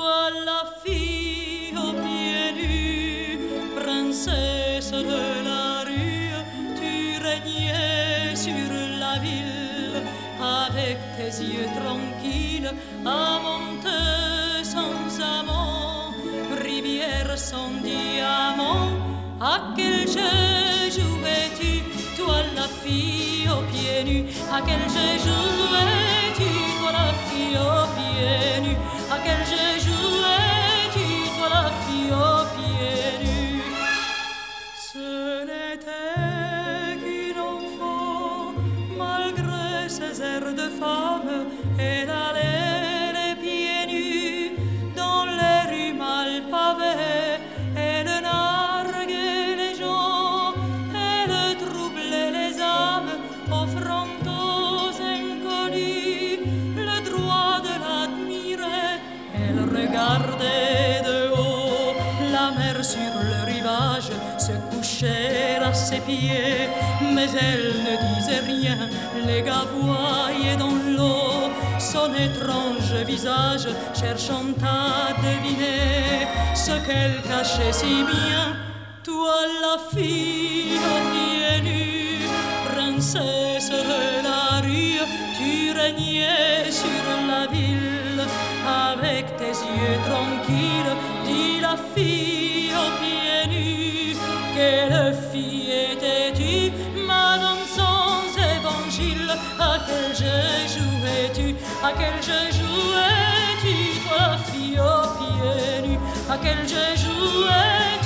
Toi, la fille aux pieds nus, princesse de la rue, tu régnais sur la ville avec tes yeux tranquilles, amante sans amant, rivière sans diamant, à quel jeu jouais-tu? Toi, la fille aux pieds nus, à quel jeu jouais-tu? À ses pieds, mais elle ne disait rien. Les gars voyaient dans l'eau son étrange visage, cherchant à deviner ce qu'elle cachait si bien. Toi, la fille pieds nus, princesse de la rue, tu régnais sur la ville avec tes yeux tranquilles. Dis la fille fille étais-tu, madame sans évangile, à quel jeu jouais-tu, à quel jeu jouais-tu, toi fille aux pieds nus, à quel jeu jouais-tu,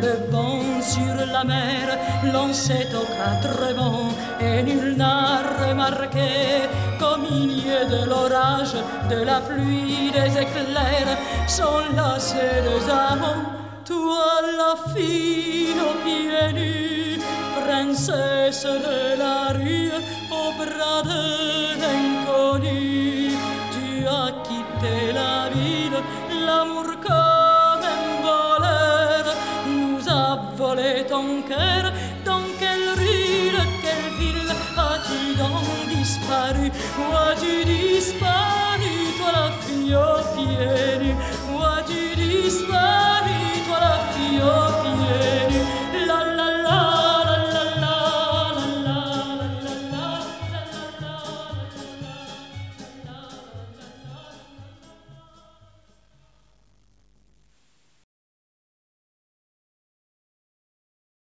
le vent sur la mer lançait aux quatre vents et nul n'a remarqué qu'au milieu de l'orage, de la pluie, des éclairs ces deux amants. Toi la fille aux pieds nus, princesse de la rue, au bras de moi tu disparis, toi la.